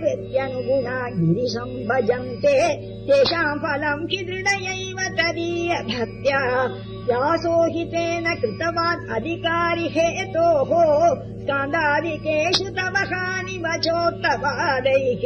कृत्यनुगुणा गिरिशम् भजन्ते तेषाम् फलम् किदृढयैव तदीयभक्त्या तेन कृतवान् अधिकारि हेतोः। स्कान्दादिकेषु तव हानि वचोत्तपादैः